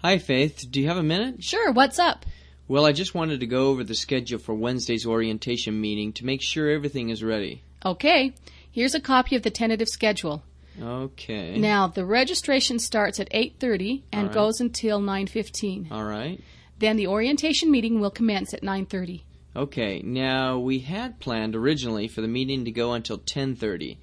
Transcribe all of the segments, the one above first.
Hi, Faith. Do you have a minute? Sure, what's up? Well, I just wanted to go over the schedule for Wednesday's orientation meeting to make sure everything is ready. Okay, here's a copy of the tentative schedule. Okay. Now, the registration starts at 8:30 and right. goes until 9:15. All right. Then the orientation meeting will commence at 9:30. Okay. Now, we had planned originally for the meeting to go until 10:30.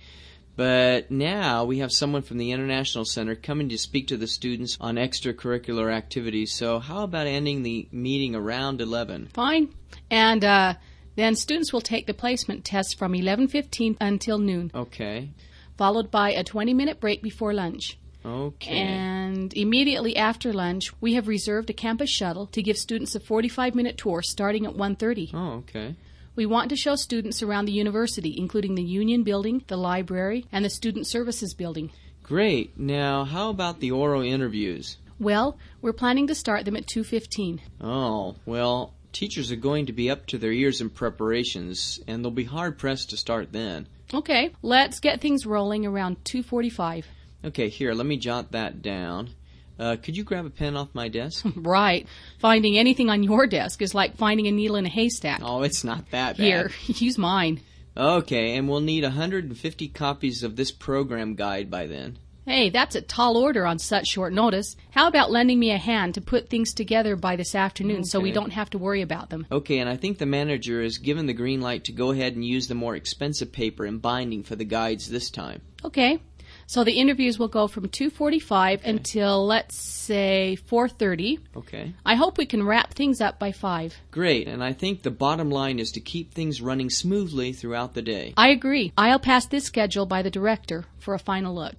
But now we have someone from the International Center coming to speak to the students on extracurricular activities. So, how about ending the meeting around 11? Fine. And uh, then students will take the placement test from 11:15 until noon, Okay. followed by a 20-minute break before lunch. Okay. And immediately after lunch, we have reserved a campus shuttle to give students a 45-minute tour starting at 1:30. oh, okay. We want to show students around the university, including the Union Building, the library, and the Student Services Building. Great. Now, how about the oral interviews? Well, we're planning to start them at 2:15. Oh, well, teachers are going to be up to their ears in preparations, and they'll be hard pressed to start then. Okay, let's get things rolling around 2:45. Okay, here, let me jot that down. Uh, could you grab a pen off my desk? right. Finding anything on your desk is like finding a needle in a haystack. oh, it's not that bad. Here, use mine. Okay, and we'll need 150 copies of this program guide by then. Hey, that's a tall order on such short notice. How about lending me a hand to put things together by this afternoon so we don't have to worry about them? Okay, and I think the manager has given the green light to go ahead and use the more expensive paper and binding for the guides this time. Okay. So the interviews will go from 2:45 until let's say 4:30. Okay. I hope we can wrap things up by 5. Great, and I think the bottom line is to keep things running smoothly throughout the day. I agree. I'll pass this schedule by the director for a final look.